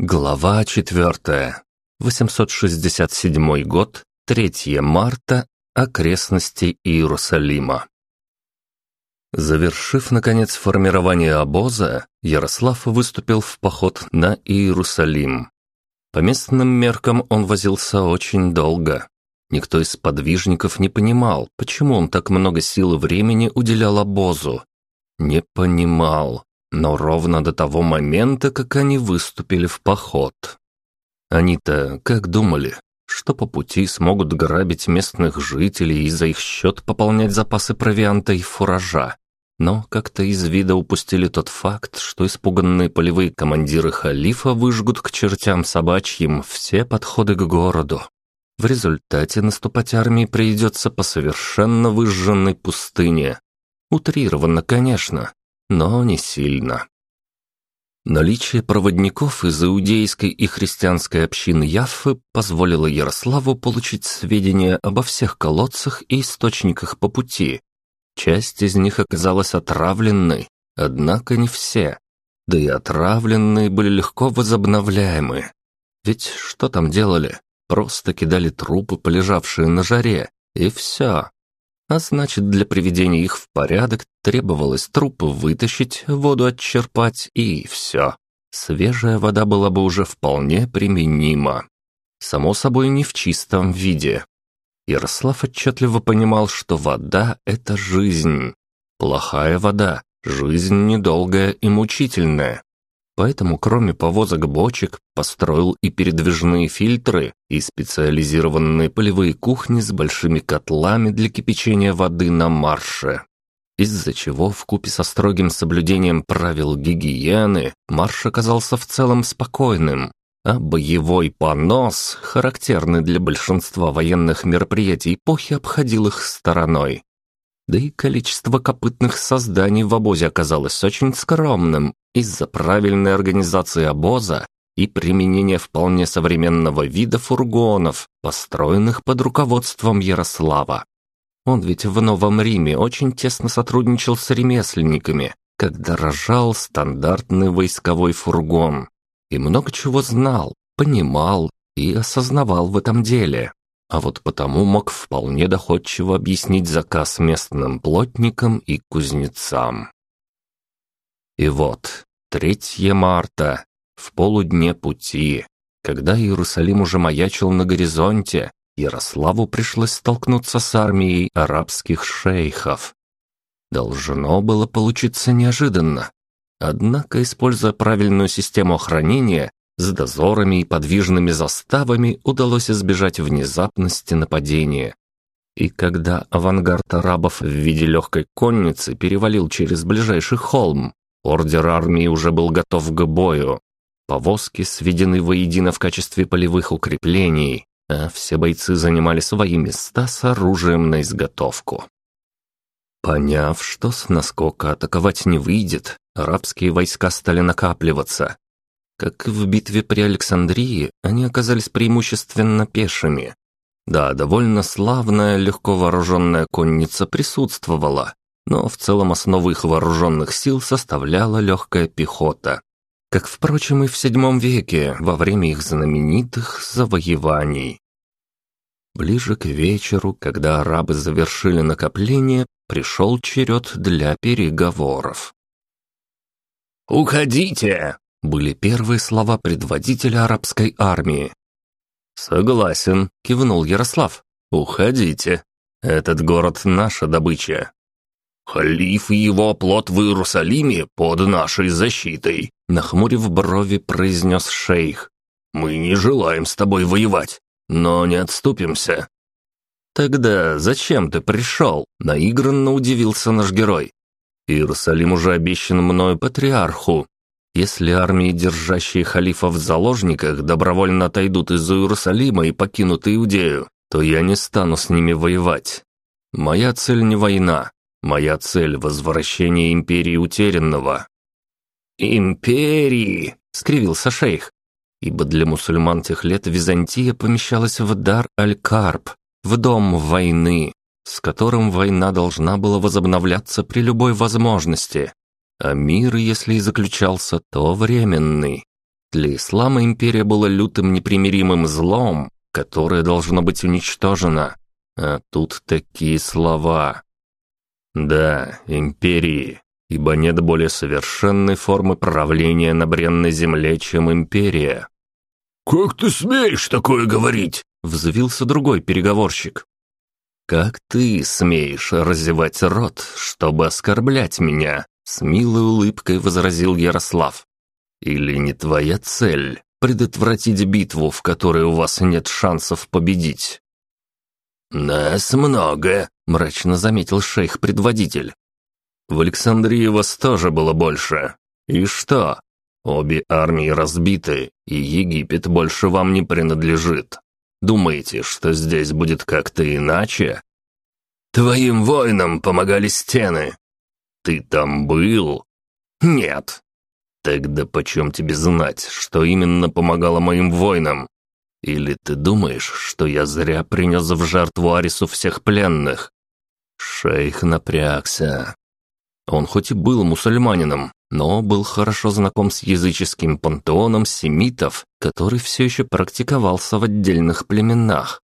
Глава 4. 867 год, 3 марта, окрестности Иерусалима. Завершив, наконец, формирование обоза, Ярослав выступил в поход на Иерусалим. По местным меркам он возился очень долго. Никто из подвижников не понимал, почему он так много сил и времени уделял обозу. Не понимал но ровно до того момента, как они выступили в поход. Они-то как думали, что по пути смогут грабить местных жителей и за их счет пополнять запасы провианта и фуража. Но как-то из вида упустили тот факт, что испуганные полевые командиры халифа выжгут к чертям собачьим все подходы к городу. В результате наступать армии придется по совершенно выжженной пустыне. Утрированно, конечно, но не сильно. Наличие проводников из иудейской и христианской общин Яффы позволило Ярославу получить сведения обо всех колодцах и источниках по пути. Часть из них оказалась отравленной, однако не все. Да и отравленные были легко возобновляемы. Ведь что там делали? Просто кидали трупы, полежавшие на жаре, и все. А значит, для приведения их в порядок требовалось трупы вытащить, воду отчерпать и все. Свежая вода была бы уже вполне применима. Само собой, не в чистом виде. Ярослав отчетливо понимал, что вода — это жизнь. Плохая вода — жизнь недолгая и мучительная. Поэтому, кроме повозок бочек, построил и передвижные фильтры, и специализированные полевые кухни с большими котлами для кипячения воды на марше. Из-за чего, в купе со строгим соблюдением правил гигиены, марш оказался в целом спокойным, а боевой понос, характерный для большинства военных мероприятий эпохи, обходил их стороной. Да и количество копытных созданий в обозе оказалось очень скромным из-за правильной организации обоза и применения вполне современного вида фургонов, построенных под руководством Ярослава. Он ведь в Новом Риме очень тесно сотрудничал с ремесленниками, когда рожал стандартный войсковой фургон. И много чего знал, понимал и осознавал в этом деле а вот потому мог вполне доходчиво объяснить заказ местным плотникам и кузнецам. И вот, 3 марта, в полудне пути, когда Иерусалим уже маячил на горизонте, Ярославу пришлось столкнуться с армией арабских шейхов. Должно было получиться неожиданно. Однако, используя правильную систему охранения, с дозорами и подвижными заставами удалось избежать внезапности нападения. И когда авангард арабов в виде легкой конницы перевалил через ближайший холм, ордер армии уже был готов к бою. Повозки сведены воедино в качестве полевых укреплений, а все бойцы занимали свои места с оружием на изготовку. Поняв, что с наскока атаковать не выйдет, арабские войска стали накапливаться, как в битве при Александрии, они оказались преимущественно пешими. Да, довольно славная, легко вооруженная конница присутствовала, но в целом основу их вооруженных сил составляла легкая пехота. Как, впрочем, и в VII веке, во время их знаменитых завоеваний. Ближе к вечеру, когда арабы завершили накопление, пришел черед для переговоров. «Уходите!» были первые слова предводителя арабской армии. «Согласен», — кивнул Ярослав. «Уходите. Этот город — наша добыча». «Халиф и его оплот в Иерусалиме под нашей защитой», — нахмурив брови, произнес шейх. «Мы не желаем с тобой воевать, но не отступимся». «Тогда зачем ты пришел?» — наигранно удивился наш герой. «Иерусалим уже обещан мною патриарху, если армии, держащие халифа в заложниках, добровольно отойдут из Иерусалима и покинут Иудею, то я не стану с ними воевать. Моя цель не война. Моя цель — возвращение империи утерянного». «Империи!» — скривился шейх. Ибо для мусульман тех лет Византия помещалась в дар Аль-Карб, в дом войны, с которым война должна была возобновляться при любой возможности а мир, если и заключался, то временный. Для ислама империя была лютым непримиримым злом, которое должно быть уничтожено. А тут такие слова. Да, империи, ибо нет более совершенной формы правления на бренной земле, чем империя. «Как ты смеешь такое говорить?» — взвился другой переговорщик. «Как ты смеешь разевать рот, чтобы оскорблять меня?» С милой улыбкой возразил Ярослав. «Или не твоя цель предотвратить битву, в которой у вас нет шансов победить?» «Нас много», — мрачно заметил шейх-предводитель. «В Александрии вас тоже было больше. И что? Обе армии разбиты, и Египет больше вам не принадлежит. Думаете, что здесь будет как-то иначе?» «Твоим воинам помогали стены», ты там был? Нет. Тогда почем тебе знать, что именно помогало моим воинам? Или ты думаешь, что я зря принес в жертву Арису всех пленных? Шейх напрягся. Он хоть и был мусульманином, но был хорошо знаком с языческим пантеоном семитов, который все еще практиковался в отдельных племенах.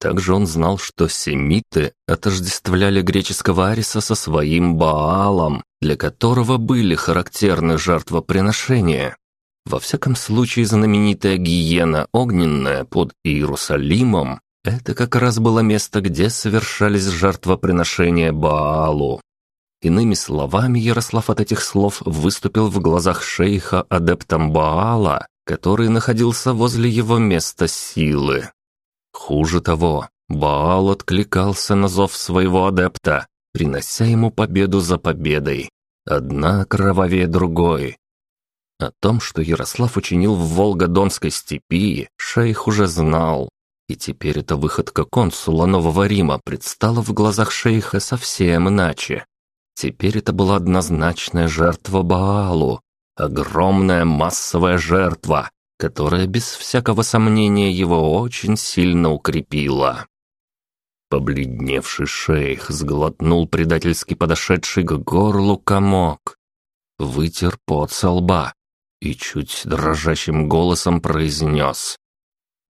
Также он знал, что семиты отождествляли греческого Ариса со своим Баалом, для которого были характерны жертвоприношения. Во всяком случае, знаменитая гиена огненная под Иерусалимом – это как раз было место, где совершались жертвоприношения Баалу. Иными словами, Ярослав от этих слов выступил в глазах шейха адептом Баала, который находился возле его места силы. Хуже того, Баал откликался на зов своего адепта, принося ему победу за победой. Одна кровавее другой. О том, что Ярослав учинил в Волго-Донской степи, шейх уже знал. И теперь эта выходка консула Нового Рима предстала в глазах шейха совсем иначе. Теперь это была однозначная жертва Баалу, огромная массовая жертва, которая без всякого сомнения его очень сильно укрепила. Побледневший шейх сглотнул предательски подошедший к горлу комок, вытер пот со лба и чуть дрожащим голосом произнес.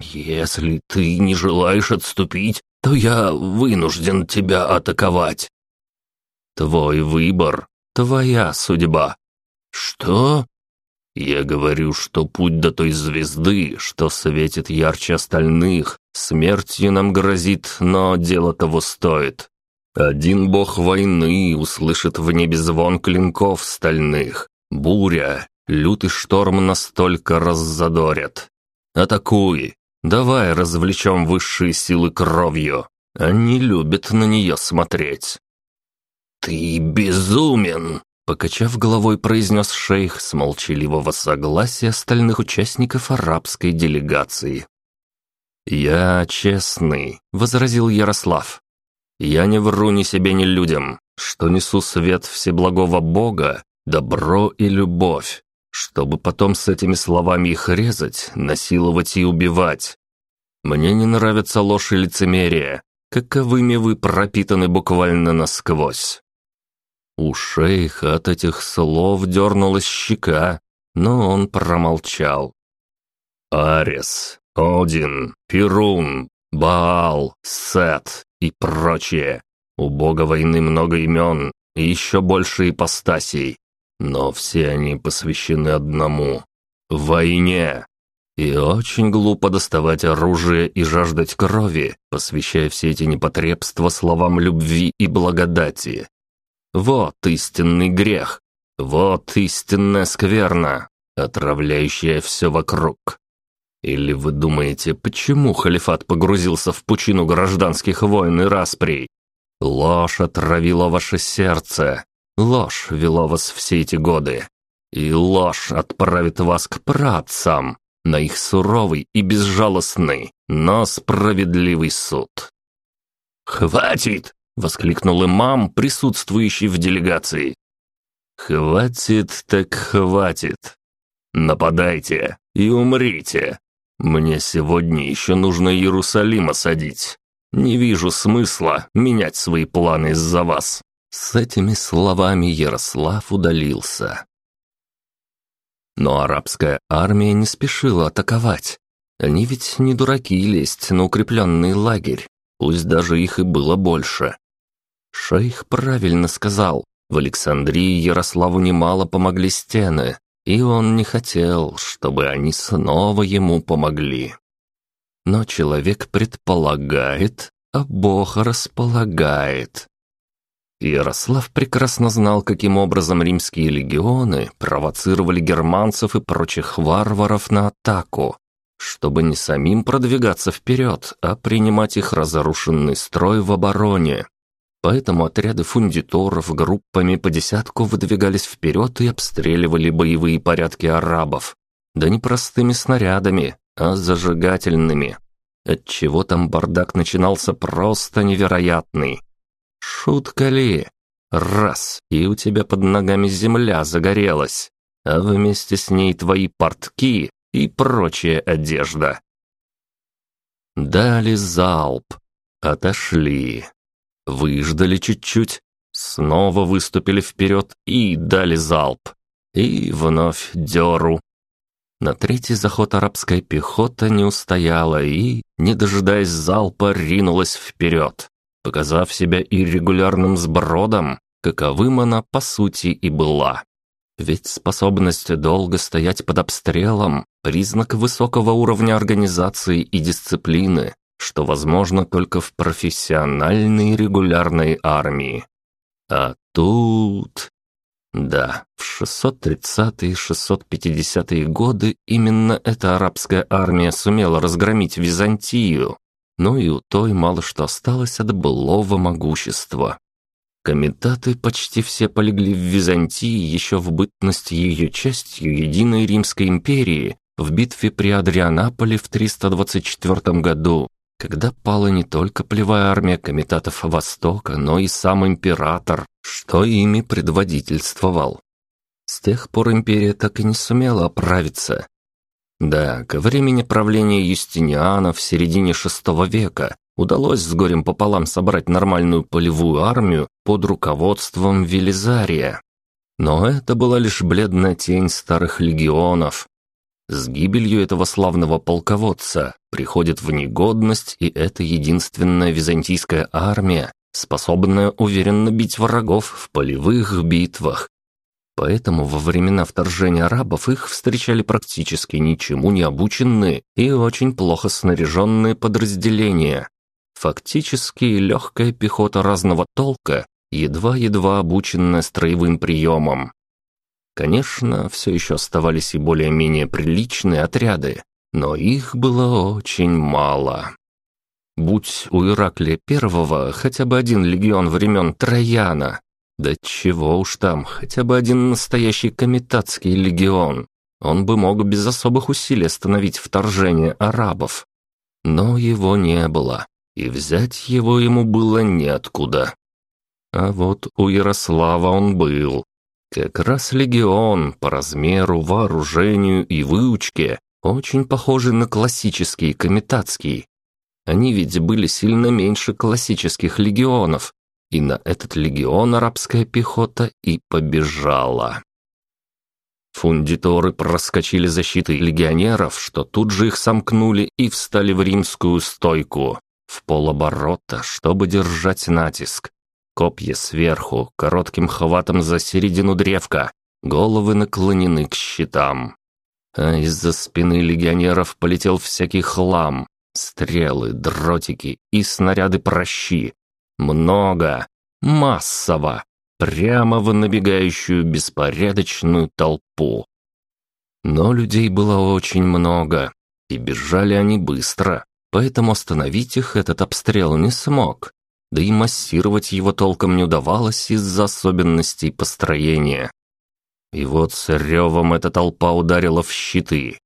«Если ты не желаешь отступить, то я вынужден тебя атаковать». «Твой выбор, твоя судьба». «Что?» Я говорю, что путь до той звезды, что светит ярче остальных, смертью нам грозит, но дело того стоит. Один бог войны услышит в небе звон клинков стальных. Буря, лютый шторм настолько раззадорят. Атакуй, давай развлечем высшие силы кровью. Они любят на нее смотреть. «Ты безумен!» Покачав головой, произнес шейх с молчаливого согласия остальных участников арабской делегации. «Я честный», — возразил Ярослав. «Я не вру ни себе, ни людям, что несу свет Всеблагого Бога, добро и любовь, чтобы потом с этими словами их резать, насиловать и убивать. Мне не нравится ложь и лицемерие, каковыми вы пропитаны буквально насквозь. У шейха от этих слов дернулась щека, но он промолчал. Арес, Один, Перун, Баал, Сет и прочее. У бога войны много имен и еще больше ипостасей, но все они посвящены одному — войне. И очень глупо доставать оружие и жаждать крови, посвящая все эти непотребства словам любви и благодати. Вот истинный грех, вот истинная скверна, отравляющая все вокруг. Или вы думаете, почему халифат погрузился в пучину гражданских войн и расприй? Ложь отравила ваше сердце, ложь вела вас все эти годы, и ложь отправит вас к працам на их суровый и безжалостный, но справедливый суд. «Хватит!» — воскликнул имам, присутствующий в делегации. «Хватит так хватит. Нападайте и умрите. Мне сегодня еще нужно Иерусалим осадить. Не вижу смысла менять свои планы из-за вас». С этими словами Ярослав удалился. Но арабская армия не спешила атаковать. Они ведь не дураки лезть на укрепленный лагерь, пусть даже их и было больше. Шейх правильно сказал, в Александрии Ярославу немало помогли стены, и он не хотел, чтобы они снова ему помогли. Но человек предполагает, а Бог располагает. Ярослав прекрасно знал, каким образом римские легионы провоцировали германцев и прочих варваров на атаку, чтобы не самим продвигаться вперед, а принимать их разрушенный строй в обороне. Поэтому отряды фундиторов группами по десятку выдвигались вперед и обстреливали боевые порядки арабов. Да не простыми снарядами, а зажигательными. Отчего там бардак начинался просто невероятный. Шутка ли? Раз, и у тебя под ногами земля загорелась, а вместе с ней твои портки и прочая одежда. Дали залп, отошли. Выждали чуть-чуть, снова выступили вперед и дали залп. И вновь дёру. На третий заход арабская пехота не устояла и, не дожидаясь залпа, ринулась вперед, показав себя иррегулярным сбродом, каковым она по сути и была. Ведь способность долго стоять под обстрелом – признак высокого уровня организации и дисциплины, что возможно только в профессиональной регулярной армии. А тут... Да, в 630-е и 650-е годы именно эта арабская армия сумела разгромить Византию, но и у той мало что осталось от былого могущества. Комитаты почти все полегли в Византии еще в бытность ее частью Единой Римской империи в битве при Адрианаполе в 324 году, когда пала не только плевая армия комитатов Востока, но и сам император, что ими предводительствовал. С тех пор империя так и не сумела оправиться. Да, ко времени правления Юстиниана в середине VI века удалось с горем пополам собрать нормальную полевую армию под руководством Велизария. Но это была лишь бледная тень старых легионов, с гибелью этого славного полководца приходит в негодность и эта единственная византийская армия, способная уверенно бить врагов в полевых битвах. Поэтому во времена вторжения арабов их встречали практически ничему не обученные и очень плохо снаряженные подразделения. Фактически легкая пехота разного толка, едва-едва обученная строевым приемом. Конечно, все еще оставались и более-менее приличные отряды, но их было очень мало. Будь у Ираклия Первого хотя бы один легион времен Трояна, да чего уж там, хотя бы один настоящий комитатский легион, он бы мог без особых усилий остановить вторжение арабов. Но его не было, и взять его ему было неоткуда. А вот у Ярослава он был, как раз легион по размеру, вооружению и выучке очень похожи на классический комитатский. Они ведь были сильно меньше классических легионов, и на этот легион арабская пехота и побежала. Фундиторы проскочили защиты легионеров, что тут же их сомкнули и встали в римскую стойку, в полоборота, чтобы держать натиск. Копья сверху, коротким хватом за середину древка, головы наклонены к щитам. А из-за спины легионеров полетел всякий хлам, стрелы, дротики и снаряды-прощи. Много, массово, прямо в набегающую беспорядочную толпу. Но людей было очень много, и бежали они быстро, поэтому остановить их этот обстрел не смог да и массировать его толком не удавалось из-за особенностей построения. И вот с ревом эта толпа ударила в щиты.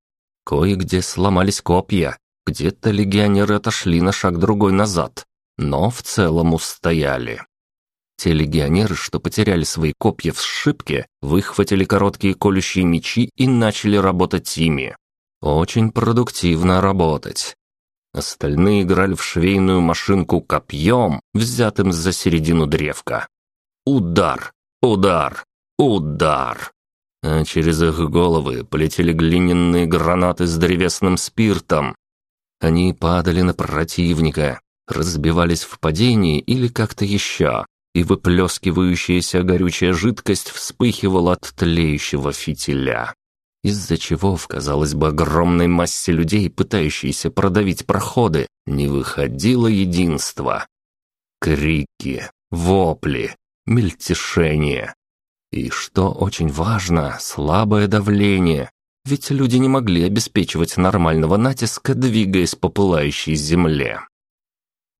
Кое-где сломались копья, где-то легионеры отошли на шаг другой назад, но в целом устояли. Те легионеры, что потеряли свои копья в сшибке, выхватили короткие колющие мечи и начали работать ими. Очень продуктивно работать. Остальные играли в швейную машинку копьем, взятым за середину древка. Удар, удар, удар. а через их головы полетели глиняные гранаты с древесным спиртом. Они падали на противника, разбивались в падении или как-то еще, и выплескивающаяся горючая жидкость вспыхивала от тлеющего фитиля. Из-за чего в, казалось бы, огромной массе людей, пытающейся продавить проходы, не выходило единство. Крики, вопли, мельтешение. И что очень важно, слабое давление, ведь люди не могли обеспечивать нормального натиска, двигаясь по пылающей земле.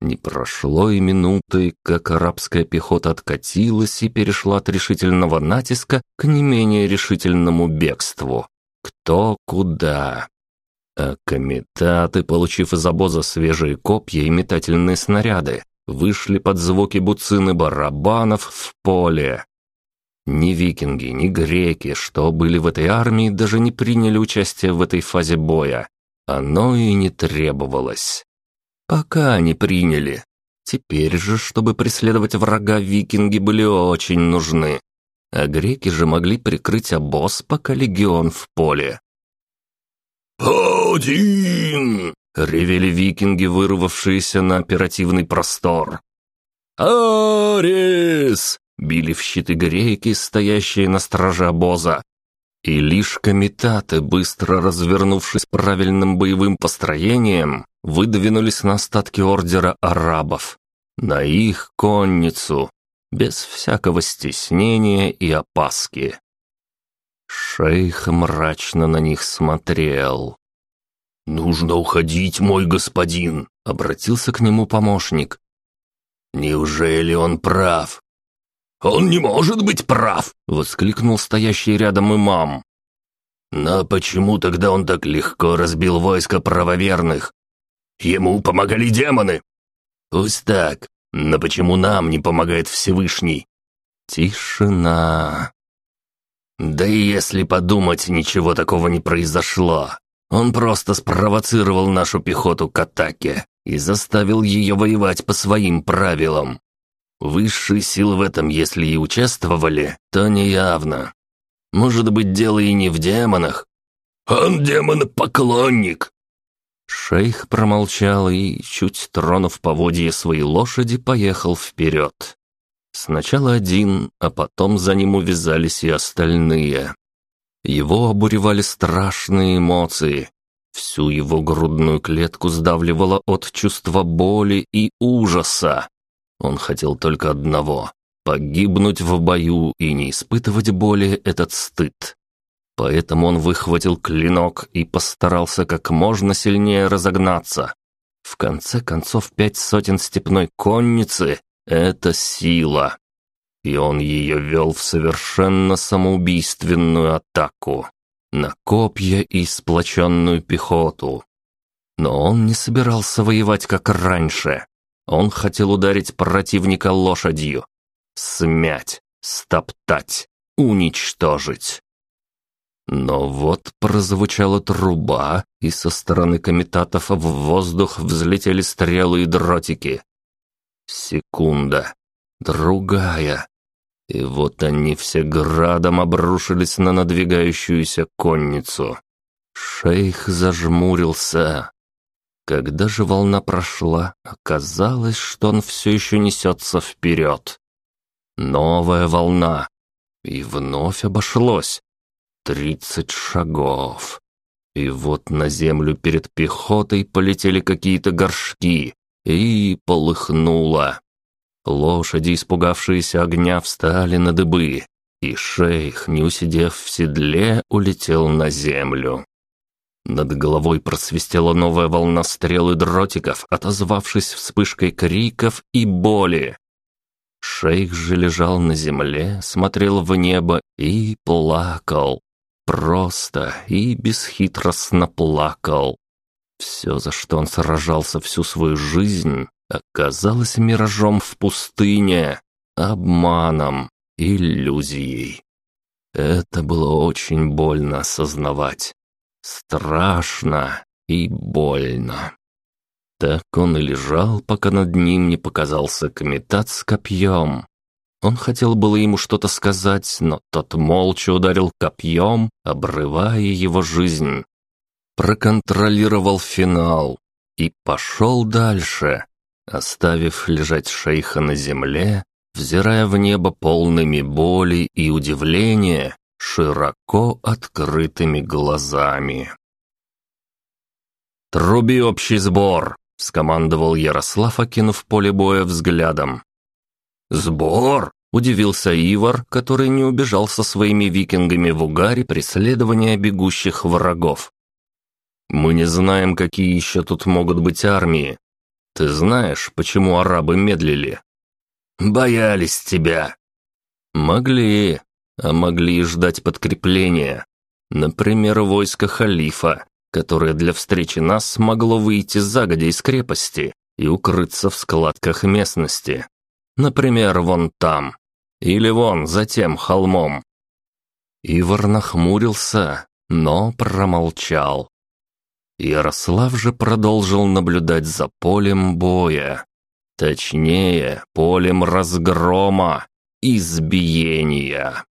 Не прошло и минуты, как арабская пехота откатилась и перешла от решительного натиска к не менее решительному бегству. Кто куда. А комитаты, получив из обоза свежие копья и метательные снаряды, вышли под звуки буцины барабанов в поле. Ни викинги, ни греки, что были в этой армии, даже не приняли участие в этой фазе боя. Оно и не требовалось. Пока они приняли. Теперь же, чтобы преследовать врага, викинги были очень нужны. А греки же могли прикрыть обоз, пока легион в поле. «Один!» — ревели викинги, вырвавшиеся на оперативный простор. «Арис!» — били в щиты греки, стоящие на страже обоза. И лишь комитаты, быстро развернувшись правильным боевым построением, выдвинулись на остатки ордера арабов, на их конницу, без всякого стеснения и опаски. Шейх мрачно на них смотрел. «Нужно уходить, мой господин», — обратился к нему помощник. «Неужели он прав?» «Он не может быть прав!» — воскликнул стоящий рядом имам. «Но почему тогда он так легко разбил войско правоверных? Ему помогали демоны!» «Пусть так, но почему нам не помогает Всевышний?» «Тишина!» «Да и если подумать, ничего такого не произошло. Он просто спровоцировал нашу пехоту к атаке и заставил ее воевать по своим правилам. Высшие силы в этом, если и участвовали, то неявно. Может быть, дело и не в демонах. Он демон-поклонник. Шейх промолчал и, чуть тронув поводье своей лошади, поехал вперед. Сначала один, а потом за ним увязались и остальные. Его обуревали страшные эмоции. Всю его грудную клетку сдавливало от чувства боли и ужаса. Он хотел только одного — погибнуть в бою и не испытывать боли этот стыд. Поэтому он выхватил клинок и постарался как можно сильнее разогнаться. В конце концов, пять сотен степной конницы — это сила. И он ее вел в совершенно самоубийственную атаку. На копья и сплоченную пехоту. Но он не собирался воевать как раньше. Он хотел ударить противника лошадью. Смять, стоптать, уничтожить. Но вот прозвучала труба, и со стороны комитатов в воздух взлетели стрелы и дротики. Секунда. Другая. И вот они все градом обрушились на надвигающуюся конницу. Шейх зажмурился. Когда же волна прошла, оказалось, что он все еще несется вперед. Новая волна. И вновь обошлось. Тридцать шагов. И вот на землю перед пехотой полетели какие-то горшки. И полыхнуло. Лошади, испугавшиеся огня, встали на дыбы. И шейх, не усидев в седле, улетел на землю. Над головой просвистела новая волна стрел и дротиков, отозвавшись вспышкой криков и боли. Шейх же лежал на земле, смотрел в небо и плакал. Просто и бесхитростно плакал. Все, за что он сражался всю свою жизнь, оказалось миражом в пустыне, обманом, иллюзией. Это было очень больно осознавать. Страшно и больно. Так он и лежал, пока над ним не показался комитат с копьем. Он хотел было ему что-то сказать, но тот молча ударил копьем, обрывая его жизнь. Проконтролировал финал и пошел дальше, оставив лежать шейха на земле, взирая в небо полными боли и удивления, широко открытыми глазами. «Труби общий сбор!» — скомандовал Ярослав, окинув поле боя взглядом. «Сбор?» — удивился Ивар, который не убежал со своими викингами в угаре преследования бегущих врагов. «Мы не знаем, какие еще тут могут быть армии. Ты знаешь, почему арабы медлили?» «Боялись тебя». «Могли, а могли и ждать подкрепления. Например, войско халифа, которое для встречи нас могло выйти загодя из крепости и укрыться в складках местности. Например, вон там. Или вон за тем холмом. Ивар нахмурился, но промолчал. Ярослав же продолжил наблюдать за полем боя. Точнее, полем разгрома, избиения.